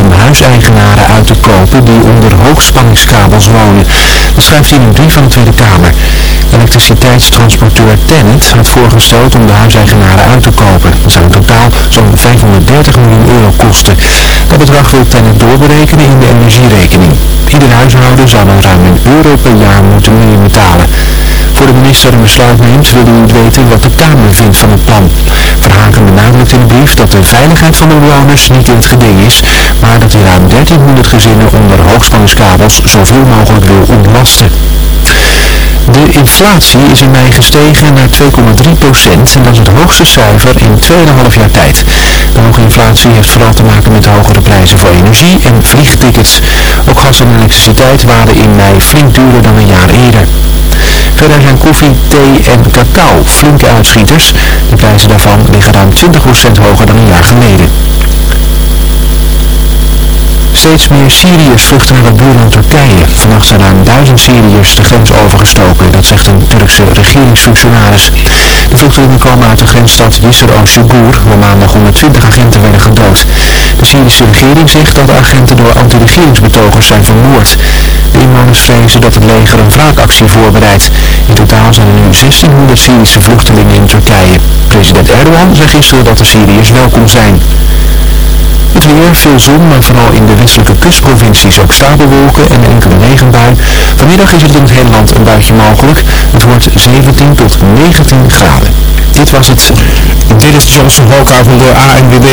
om huiseigenaren uit te kopen die onder hoogspanningskabels wonen. Dat schrijft hij in een brief van de Tweede Kamer. Elektriciteitstransporteur Tennet had voorgesteld om de huiseigenaren uit te kopen. Dat zou in totaal zo'n 530 miljoen euro kosten. Dat bedrag wil Tennet doorberekenen in de energierekening. Ieder huishouden zou dan ruim een euro per jaar moeten betalen. Voor de minister een besluit neemt, wil u weten wat de Kamer vindt van het plan. Verhaken benadrukt in de brief dat de veiligheid van de bewoners niet in het geding is, maar dat hij ruim 1300 gezinnen onder hoogspanningskabels zoveel mogelijk wil ontlasten. De inflatie is in mei gestegen naar 2,3 procent en dat is het hoogste cijfer in 2,5 jaar tijd. De hoge inflatie heeft vooral te maken met de hogere prijzen voor energie en vliegtickets. Ook gas en elektriciteit waren in mei flink duurder dan een jaar eerder. Verder zijn koffie, thee en cacao flinke uitschieters. De prijzen daarvan liggen ruim 20% hoger dan een jaar geleden. Steeds meer Syriërs vluchten naar het buurland Turkije. Vannacht zijn ruim duizend Syriërs de grens overgestoken, dat zegt een Turkse regeringsfunctionaris. De vluchtelingen komen uit de grensstad Yisr al-Shugur, waar maandag 120 agenten werden gedood. De Syrische regering zegt dat de agenten door anti-regeringsbetogers zijn vermoord. De inwoners vrezen dat het leger een wraakactie voorbereidt. In totaal zijn er nu 1600 Syrische vluchtelingen in Turkije. President Erdogan zei gisteren dat de Syriërs welkom zijn. Het weer, veel zon, maar vooral in de westelijke kustprovincies ook stapelwolken en enkele regenbui. Vanmiddag is het in het hele land een buitje mogelijk. Het wordt 17 tot 19 graden. Dit was het. Dit is Johnson Hoka van de ANWB.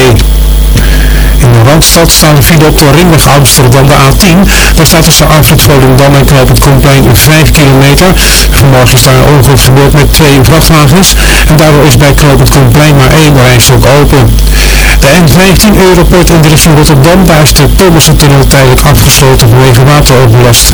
In de Randstad staan file op de ringweg Amsterdam, de A10. Daar staat tussen Afrit Volendam en Knoop het Koenplein 5 kilometer. Vanmorgen is daar een ongeluk gebeurd met twee vrachtwagens. En daardoor is bij Knoop het maar één rijstrook open. De N15 Europort in de richting Rotterdam, is de Thomassen-tunnel tijdelijk afgesloten vanwege wateroverlast.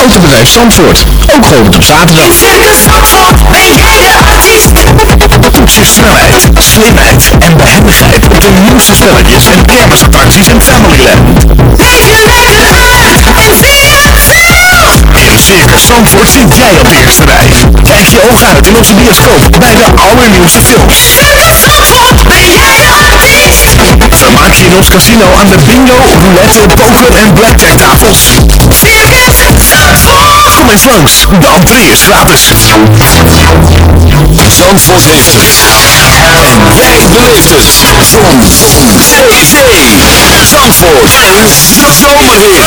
Autobedrijf Zandvoort, ook geopend op zaterdag. Toets je snelheid, slimheid en behendigheid. Op de nieuwste spelletjes en kermisattracties en Familyland. In Circus Zandvoort zit jij op de eerste rij. Kijk je ogen uit in onze bioscoop bij de allernieuwste films. Vermaak je in ons casino aan de bingo, roulette, poker en blackjack tafels. Kom eens langs, de entree is gratis. Zandvoort heeft het. En jij beleeft het. Zon. Zee. Zee. Zandvoort. Een zomerhit.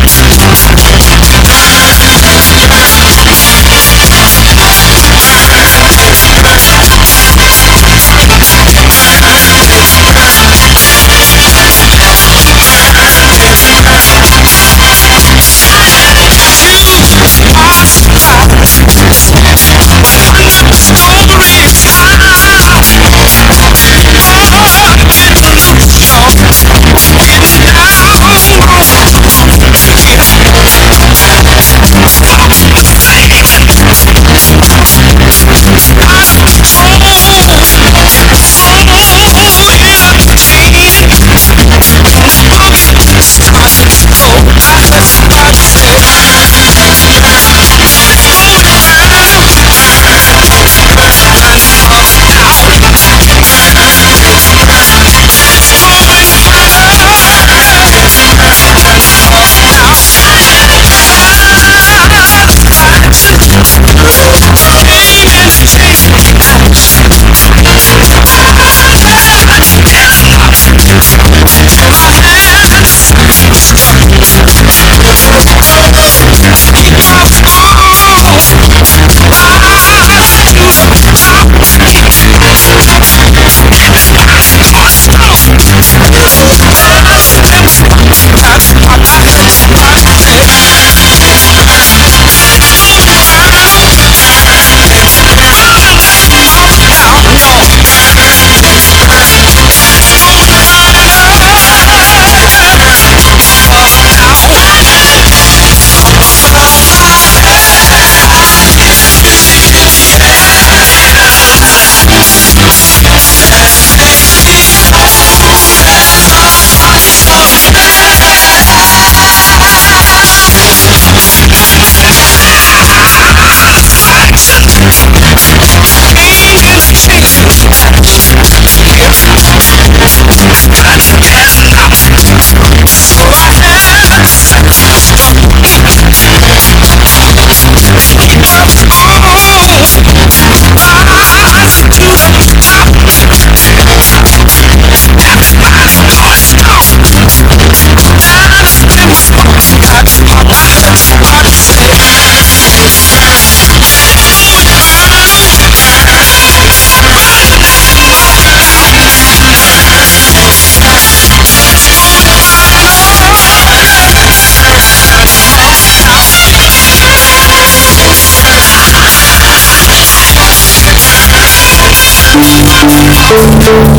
myself in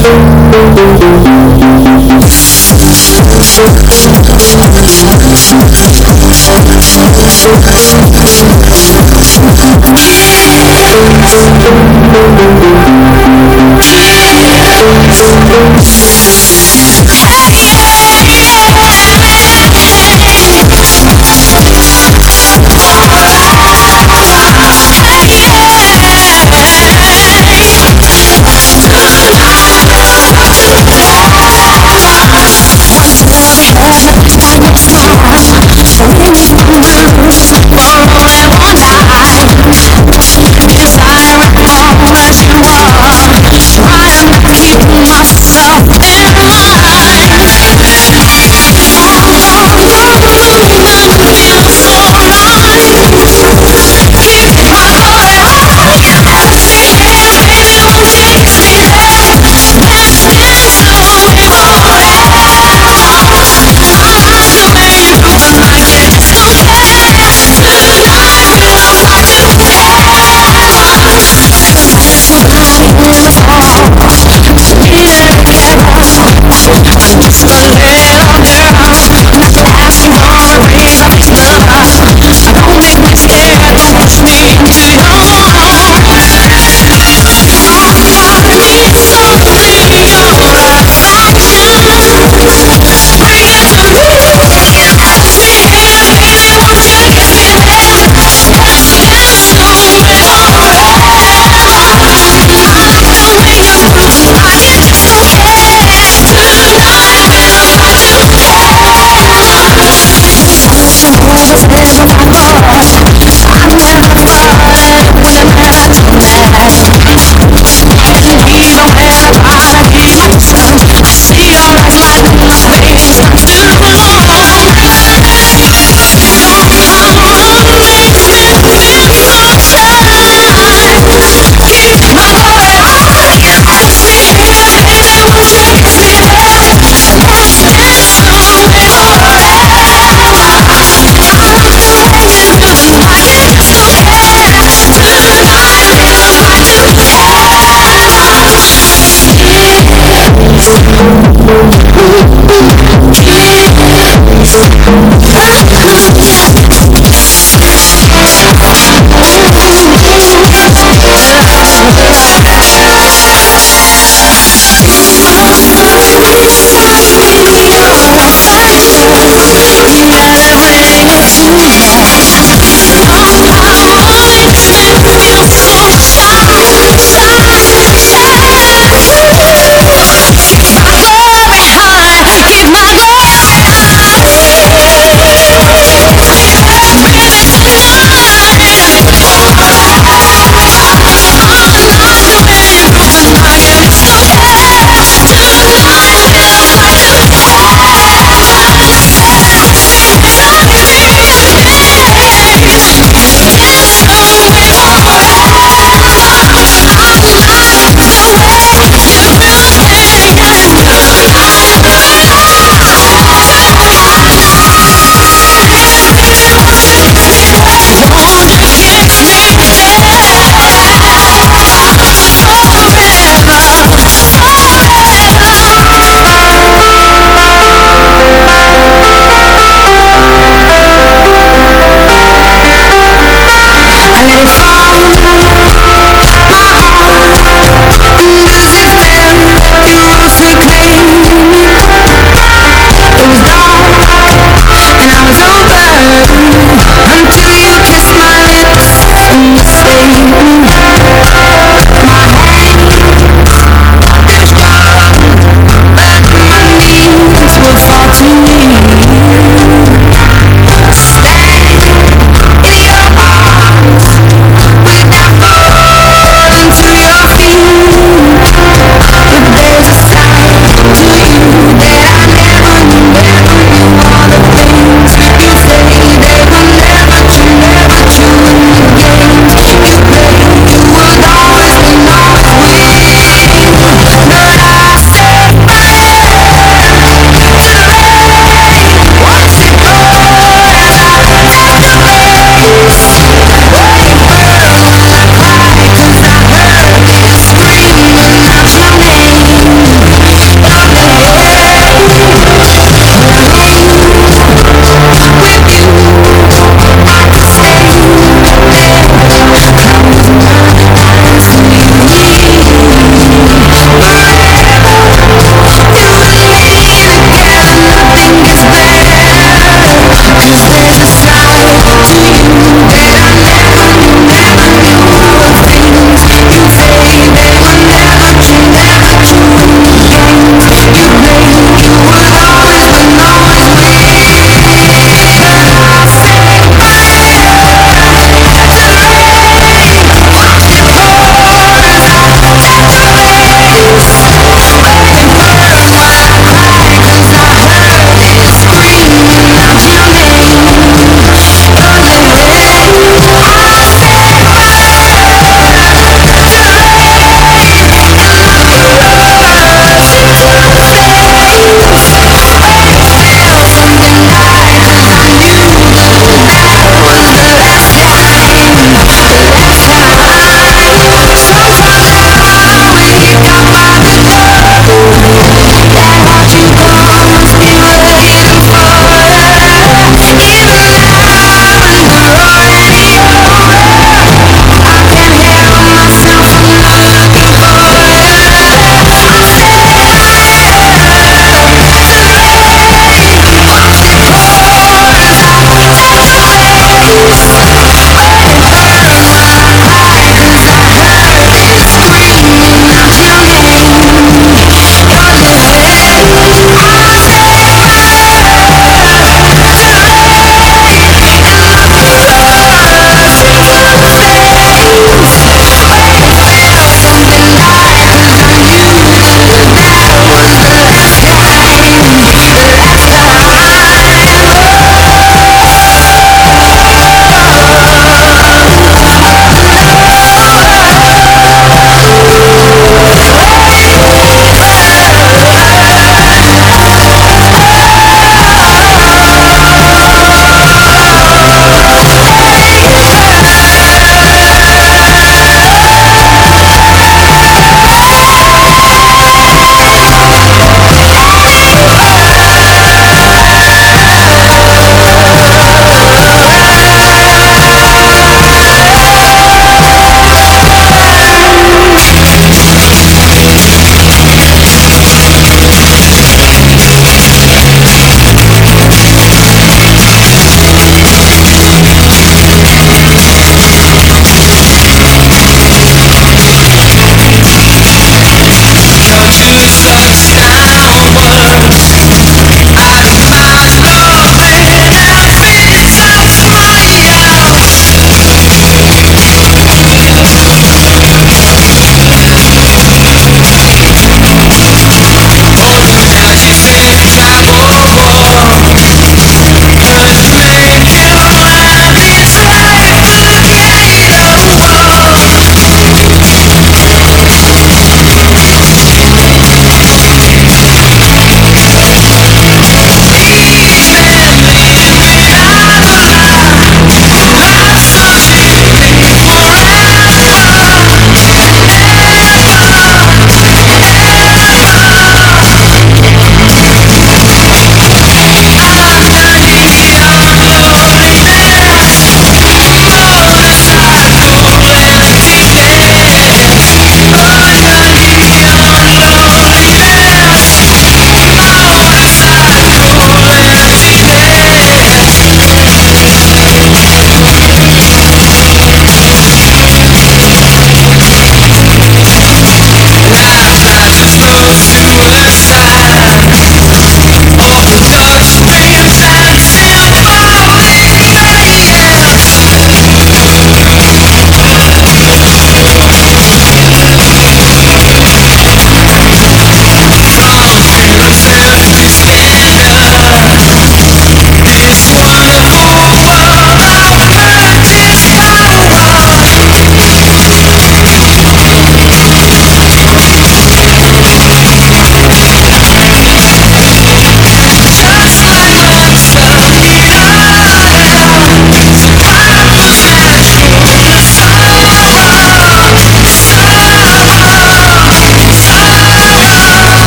my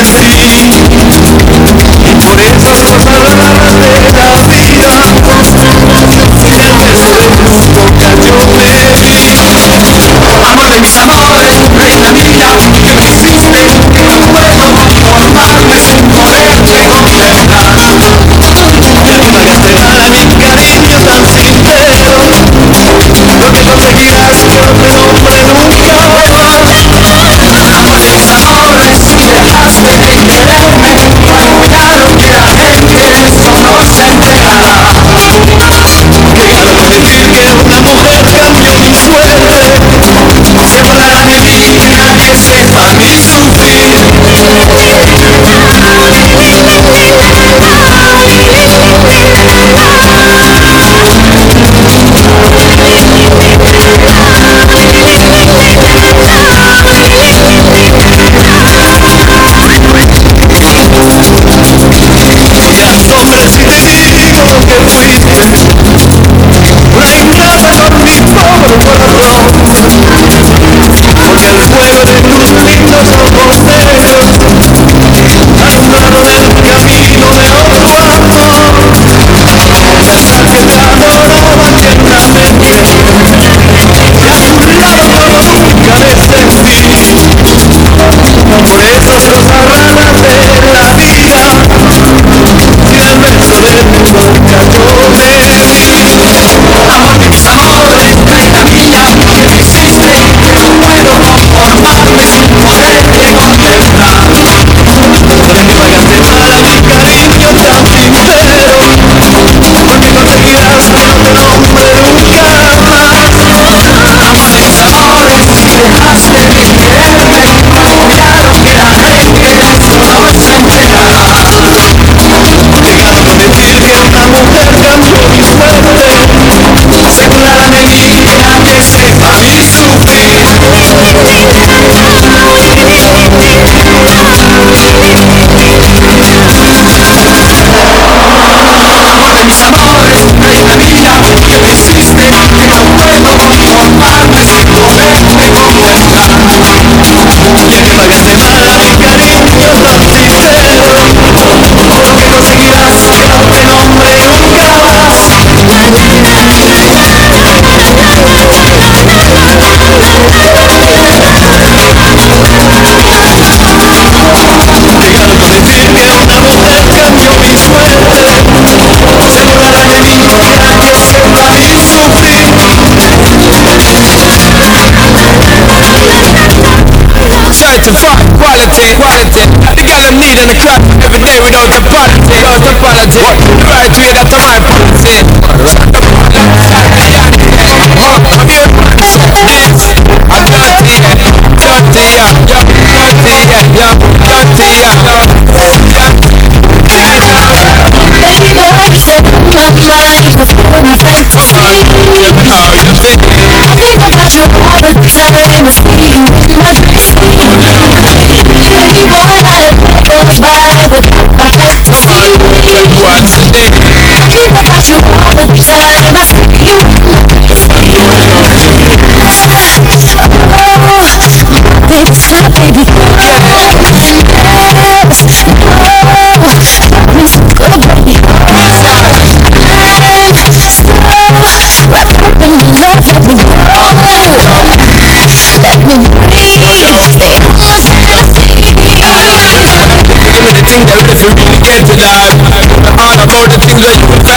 Yes.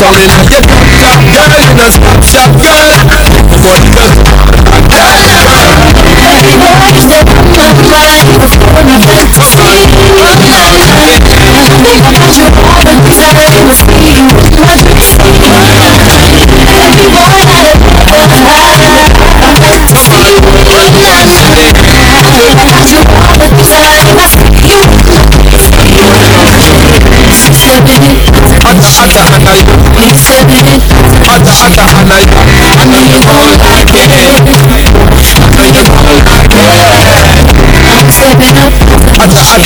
talent. You can't stop, girl, you. Up, Atta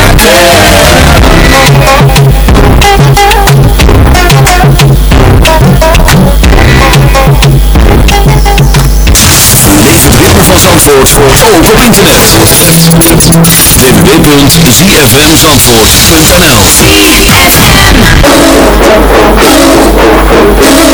atta anna So don't you fight it van Zandvoort ook op internet. www.zfmzandvoort.nl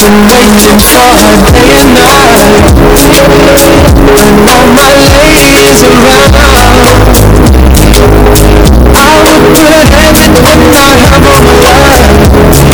Been waiting for her day and night And all my ladies around. I would put anything I have on the line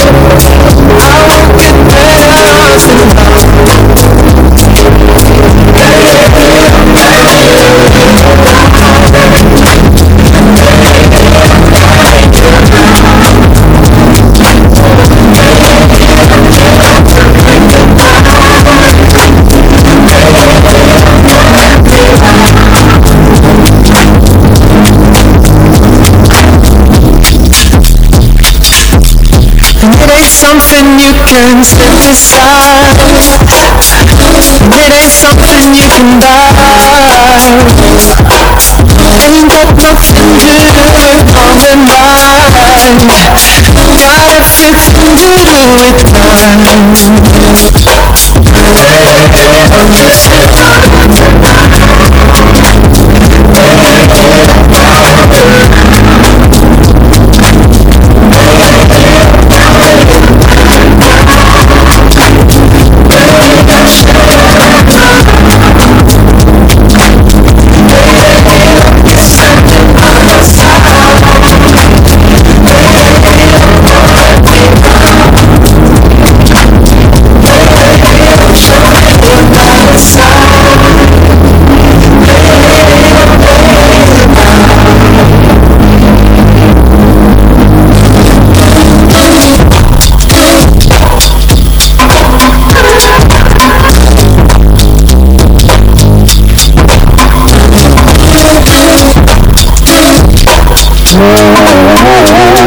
turns into It ain't something you can buy Ain't got nothing to do with on the mind Not if you to do it right Hey, I'm just Oh,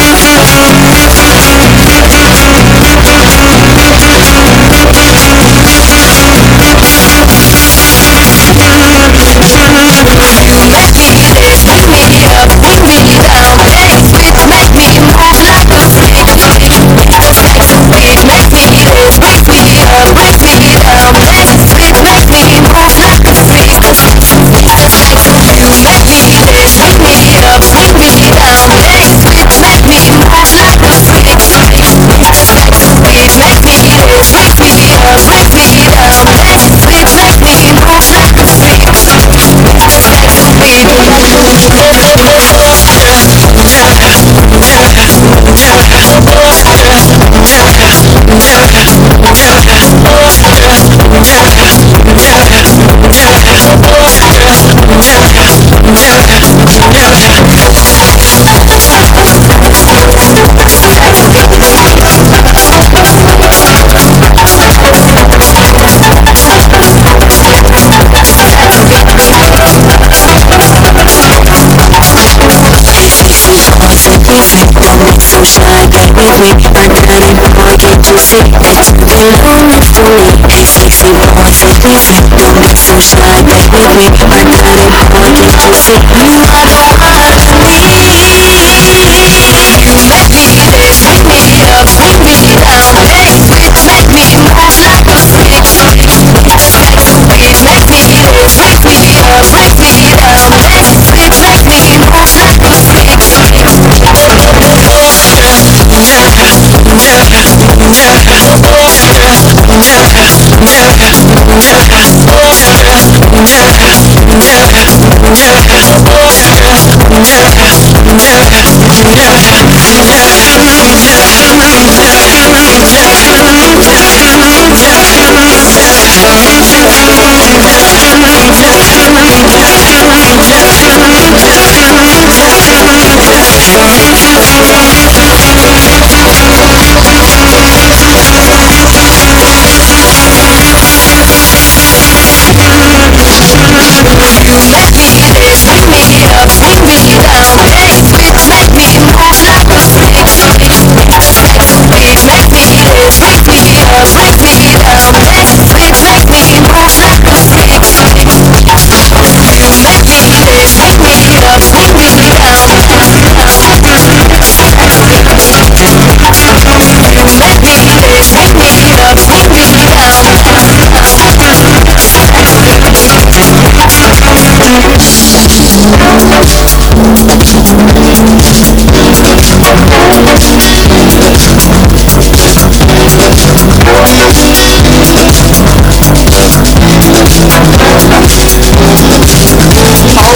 rhythmic and you. concepts Performed for me Hey, sexy hours of music that makes you slide Rhythmic and dynamic see You are the yeah. left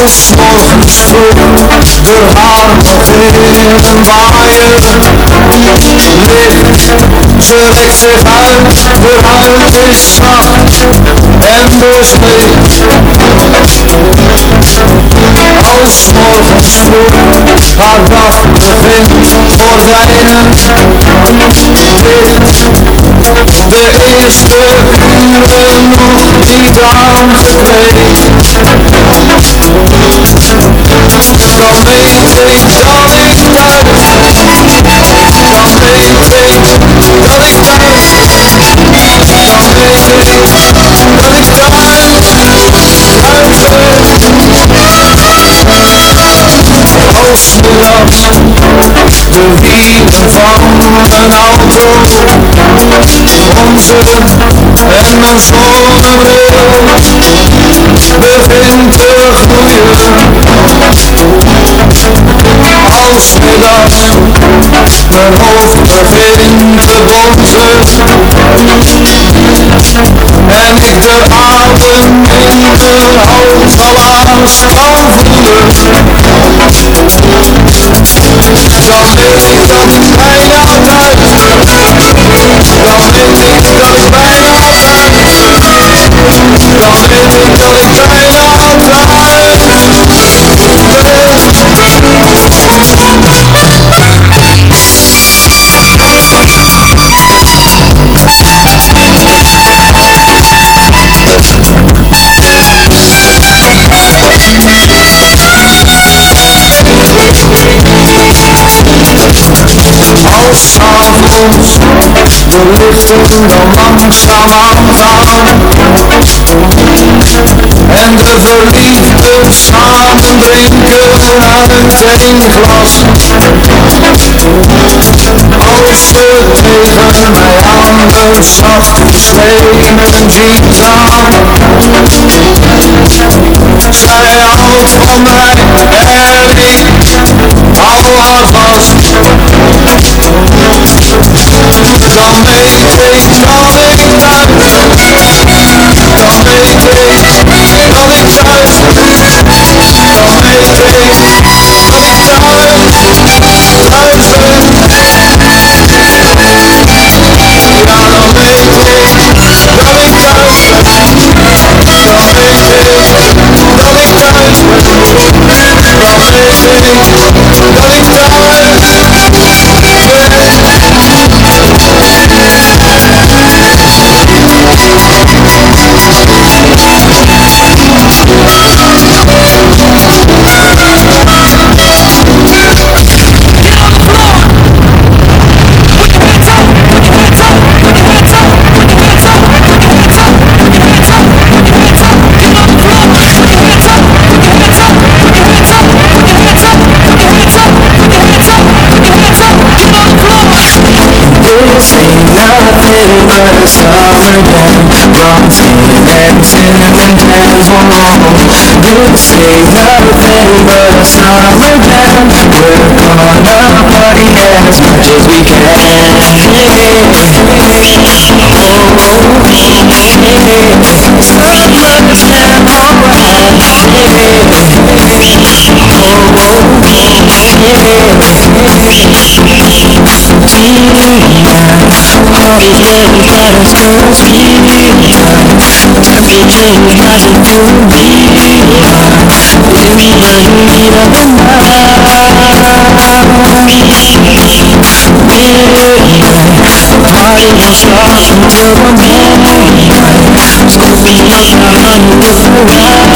Als vroeg de haan nog in een waaier ligt. Ze rekt zich uit, de huid is zacht en leeg. Als morgens vroeg haar dag begint, gordijnen dicht. De eerste uren nog niet aangekleed de wielen van een auto, onze en mijn zonnebril begint te groeien Als je dan een hoofd begint te bonzen En ik de adem in de hals zal angst voelen Dan weet ik dat ik bijna thuis ben Dan weet ik dat ik bijna thuis ben Dan weet ik dat ik de lichten dan langzaam aangaan En de verliefden samen drinken uit één glas Als ze tegen mij aan de zachte stenen jeans aan Zij houdt van mij en ik hou haar vast dan weet ik dat ik thuis Dan weet ik This ain't nothing but a summer jam Bronzy and cinnamon tans alone This ain't nothing but a summer jam We're gonna party as much as we can Everybody got a strong feeling To be king, got it to be Baby, don't need a man Party is awesome, you're a man Scooby I'm long you. look around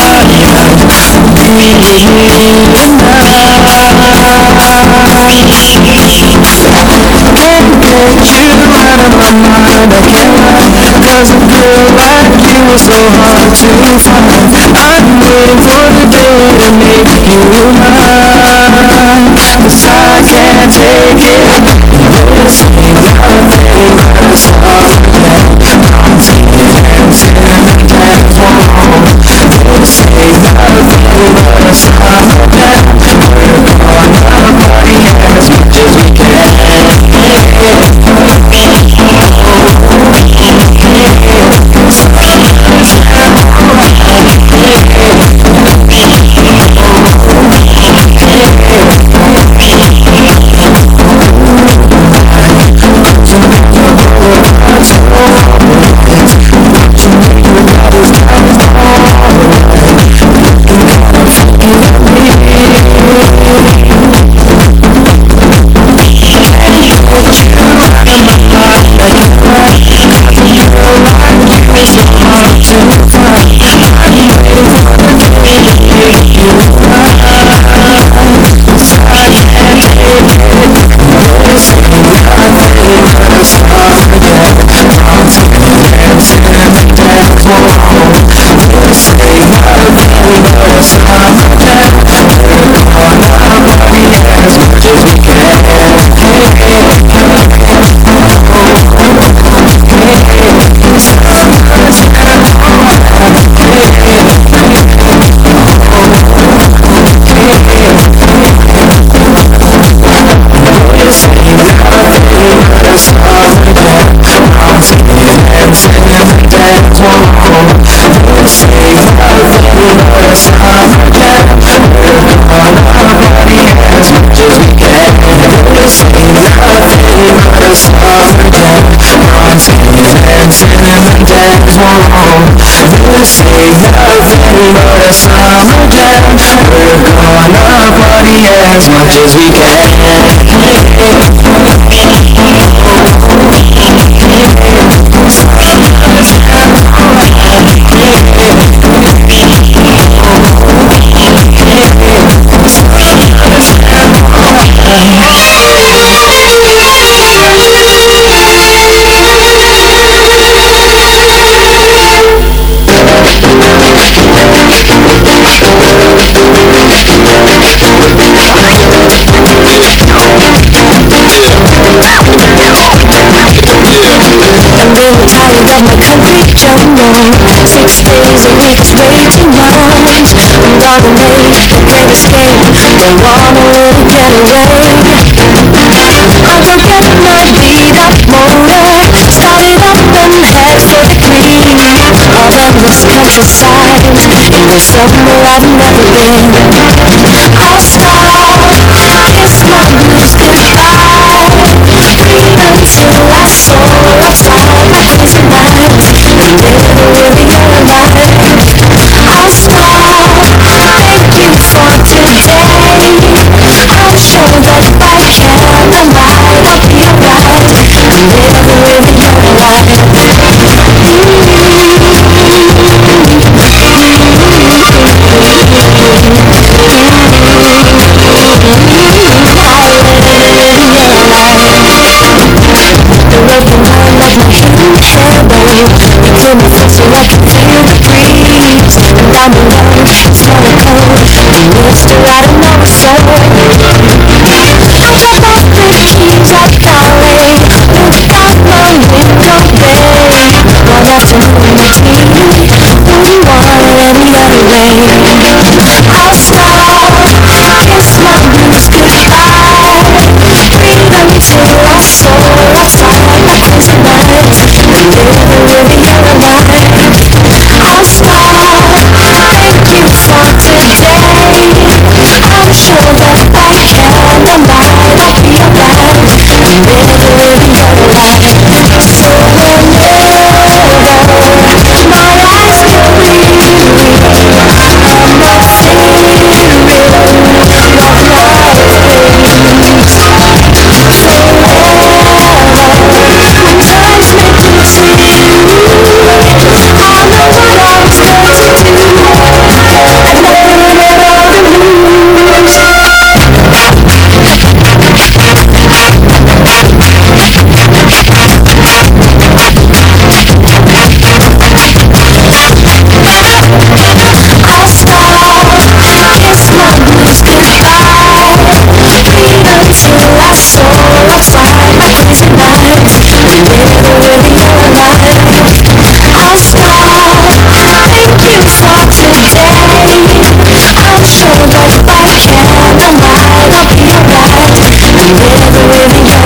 Baby, don't need a man can't get you. out of my mind, I can't Cause a girl like you is so hard to find I'm waiting for the day to make you mine Cause I can't take it This ain't nothing but a summer jam Bronzy and cinnamon tans won't This ain't nothing but a summer jam We're gonna party can you. Ain't nothing but a summer jam We're gonna party as much as we can jungle Six days a week is way too much I'm gonna make a great escape Don't wanna really get away I'll get my beat up motor Start it up and head for the green All endless countryside In the somewhere I've never been you You. kill so I can feel the breeze And I'm alone, it's so cold The world's out of my soul Look up the keys are calling Look out my window, babe One afternoon in the tea Wouldn't want it any other way I smile, kiss my blues goodbye Breathe on me till I soar Outside, like crazy do with you. You never really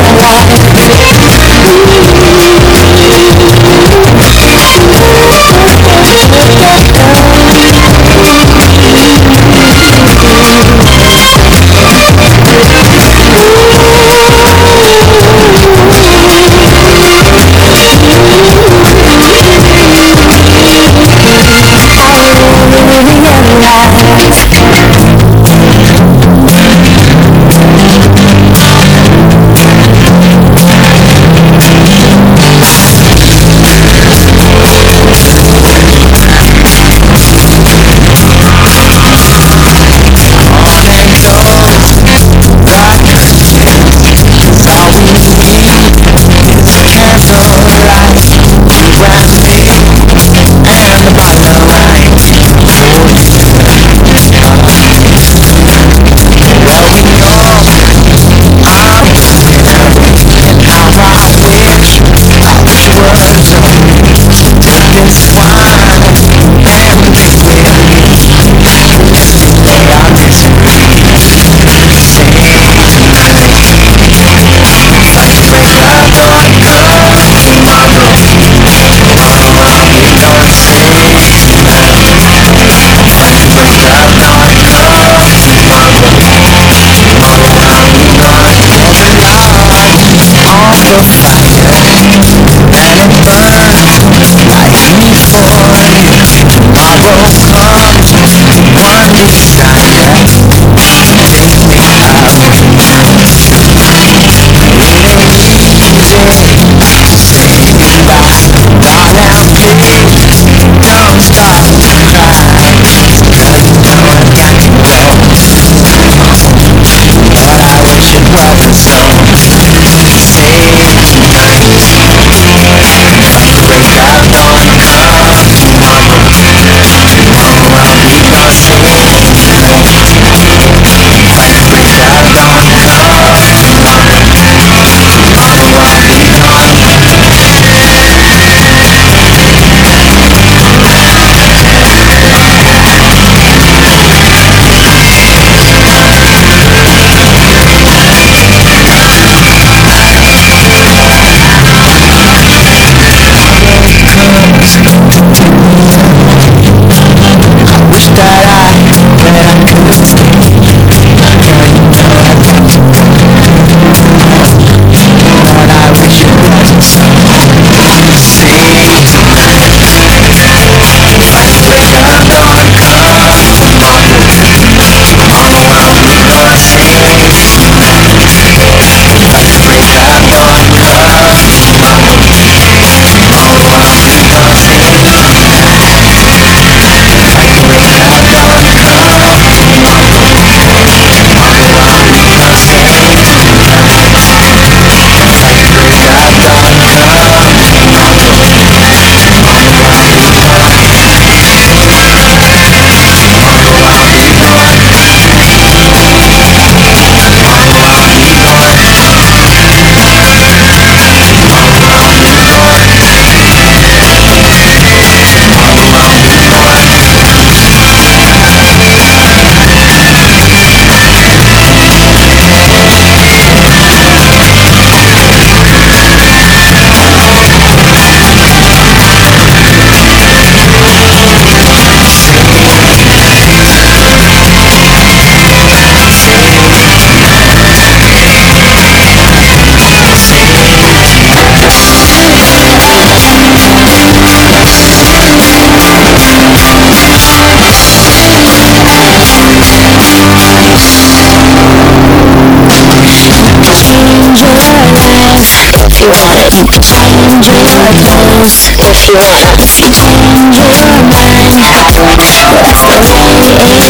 if you want If you change your mind Whatever way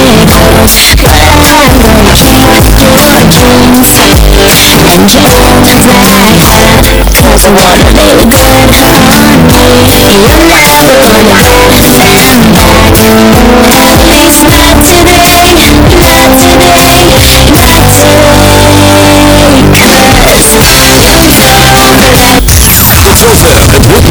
it goes You're not gonna care for your dreams And you won't fly high wanna good on me You're never gonna